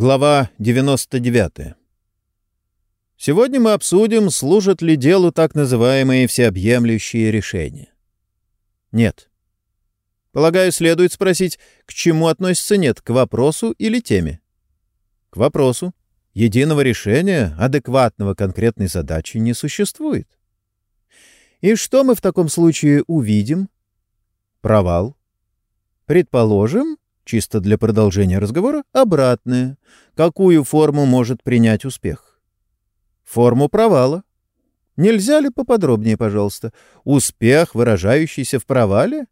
Глава 99. Сегодня мы обсудим, служат ли делу так называемые всеобъемлющие решения. Нет. Полагаю, следует спросить, к чему относится «нет», к вопросу или теме? К вопросу. Единого решения, адекватного конкретной задачи, не существует. И что мы в таком случае увидим? Провал. Предположим, чисто для продолжения разговора, обратное. Какую форму может принять успех? Форму провала. Нельзя ли поподробнее, пожалуйста? Успех, выражающийся в провале?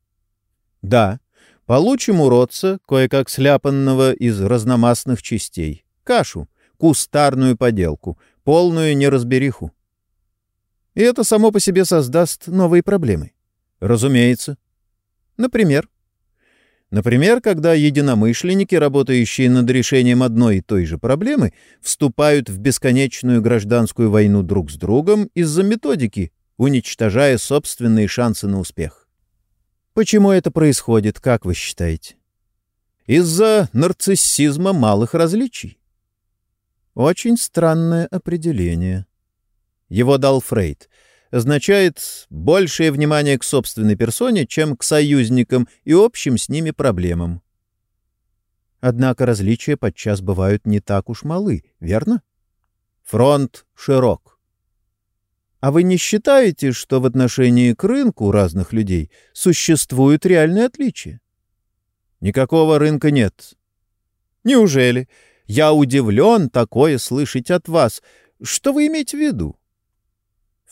Да. Получим уродца, кое-как сляпанного из разномастных частей. Кашу, кустарную поделку, полную неразбериху. И это само по себе создаст новые проблемы. Разумеется. Например, Например, когда единомышленники, работающие над решением одной и той же проблемы, вступают в бесконечную гражданскую войну друг с другом из-за методики, уничтожая собственные шансы на успех. Почему это происходит, как вы считаете? Из-за нарциссизма малых различий. Очень странное определение. Его дал Фрейд — означает большее внимание к собственной персоне, чем к союзникам и общим с ними проблемам. Однако различия подчас бывают не так уж малы, верно? Фронт широк. А вы не считаете, что в отношении к рынку разных людей существуют реальные отличия? Никакого рынка нет. Неужели? Я удивлен такое слышать от вас. Что вы имеете в виду?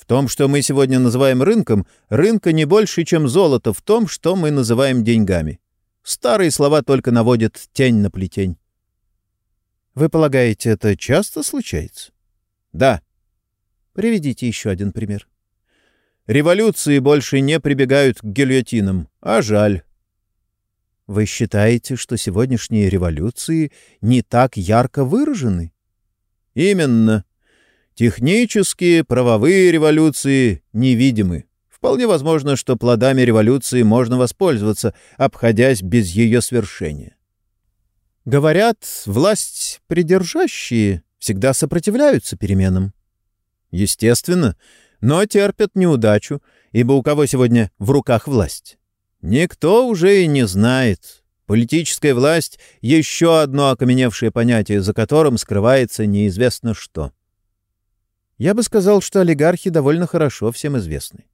В том, что мы сегодня называем рынком, рынка не больше, чем золото в том, что мы называем деньгами. Старые слова только наводят тень на плетень. Вы полагаете, это часто случается? Да. Приведите еще один пример. Революции больше не прибегают к гильотинам, а жаль. Вы считаете, что сегодняшние революции не так ярко выражены? Именно. Технические, правовые революции невидимы. Вполне возможно, что плодами революции можно воспользоваться, обходясь без ее свершения. Говорят, власть придержащие всегда сопротивляются переменам. Естественно, но терпят неудачу, ибо у кого сегодня в руках власть? Никто уже и не знает. Политическая власть — еще одно окаменевшее понятие, за которым скрывается неизвестно что. Я бы сказал, что олигархи довольно хорошо всем известны.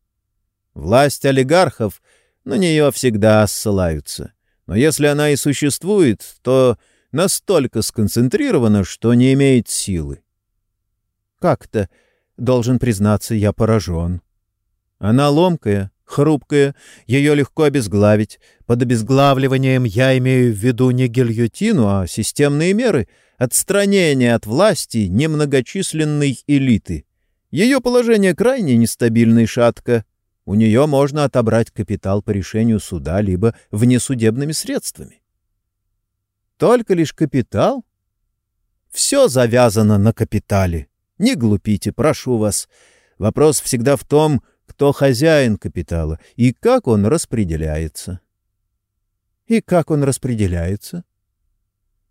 Власть олигархов, на нее всегда ссылаются. Но если она и существует, то настолько сконцентрирована, что не имеет силы. Как-то, должен признаться, я поражен. Она ломкая, хрупкая, ее легко обезглавить. Под обезглавливанием я имею в виду не гильотину, а системные меры — отстранение от власти немногочисленной элиты. Ее положение крайне нестабильно и шатко. У нее можно отобрать капитал по решению суда либо внесудебными средствами. Только лишь капитал? Все завязано на капитале. Не глупите, прошу вас. Вопрос всегда в том, кто хозяин капитала и как он распределяется. И как он распределяется?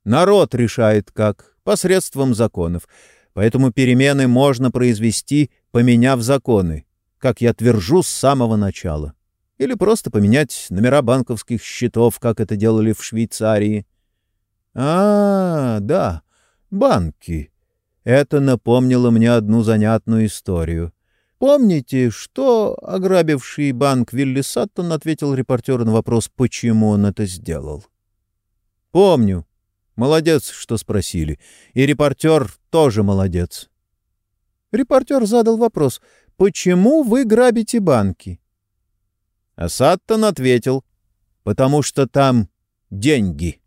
Народ решает как, посредством законов. Поэтому перемены можно произвести, поменяв законы, как я твержу с самого начала. Или просто поменять номера банковских счетов, как это делали в Швейцарии. А, да, банки. Это напомнило мне одну занятную историю. Помните, что ограбивший банк Вилли Саттон ответил репортеру на вопрос, почему он это сделал? Помню. Молодец, что спросили. И репортер тоже молодец. Репортер задал вопрос, почему вы грабите банки? А ответил, потому что там деньги.